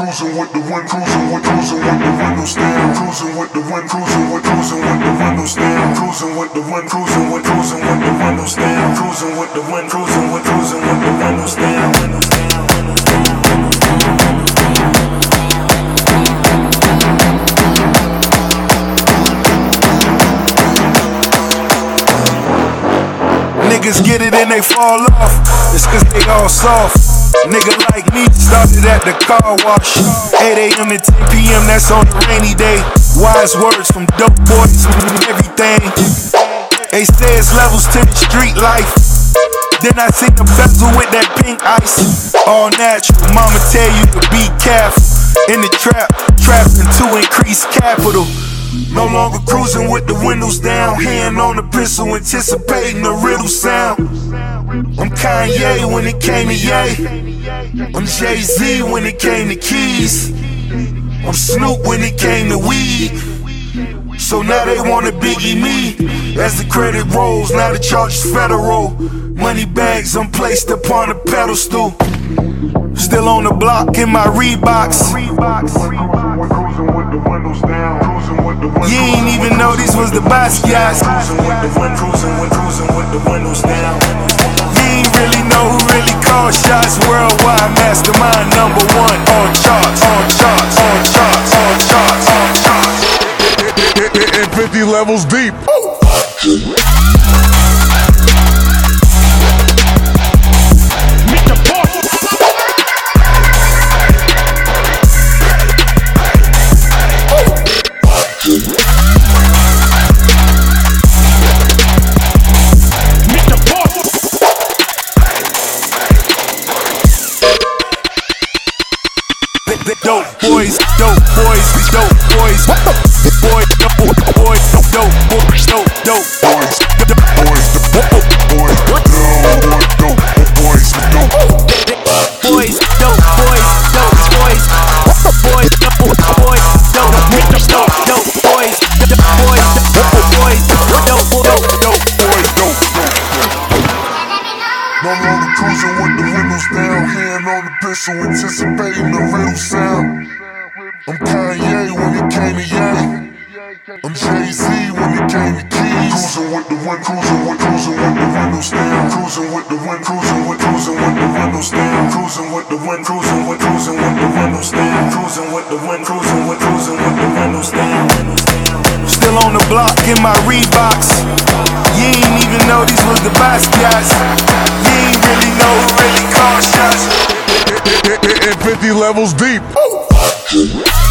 cruising with the wind, cruising with, cruising with the windows down, cruising with the wind, cruising with, cruising with the windows down, cruising with the wind, cruising with, cruising with the windows down, cruising with the wind, cruising with, cruising with the windows down. Niggas get it and they fall off. It's cause they all soft. Nigga like me started at the car wash. 8 a.m. to 10 p.m. That's on a rainy day. Wise words from dope boys and everything. They say it's levels to the street life. Then I see the bezel with that pink ice. All natural. Mama tell you to be careful. In the trap, trapping to increase capital. No longer cruising with the windows down, hand on the pistol, anticipating the riddle sound. I'm Kanye when it came to Ye. I'm Jay Z when it came to keys. I'm Snoop when it came to weed. So now they wanna biggie me. As the credit rolls, now the charge is federal. Money bags, I'm placed upon a pedestal. Still on the block in my Reeboks. You ain't even know these was the Basquiat's. You ain't really know who really called shots. Worldwide mastermind number one on charts, on charts, on charts, on charts, on charts. And 50 levels deep. Boys, dope boys. Boy, dope boys, dope boys, dope, dope boys. The boys, the boys, the boys, the boys, dope, boys, dope. Boys, dope boys, dope boys. The boys, dope boys, dope, dope, dope boys. Dope boys, dope boys, dope, dope, dope boys, dope. No longer cruising with the windows down, hand on the pistol, anticipating the riddle sound. I'm Kanye when it came to Ye. I'm Jay Z when it came to keys. Cruising with the wind, cruising with, cruising with the windows down, cruising with the wind, cruising with, cruising with the windows down, cruising with the wind, cruising with, cruising with the windows down, cruising with the wind, cruising with, cruising with the windows down, windows down, windows Still on the block in my Reeboks. You ain't even know these was the Basquiat's. You ain't really know who really called shots. And 50 levels deep. Mm-hmm.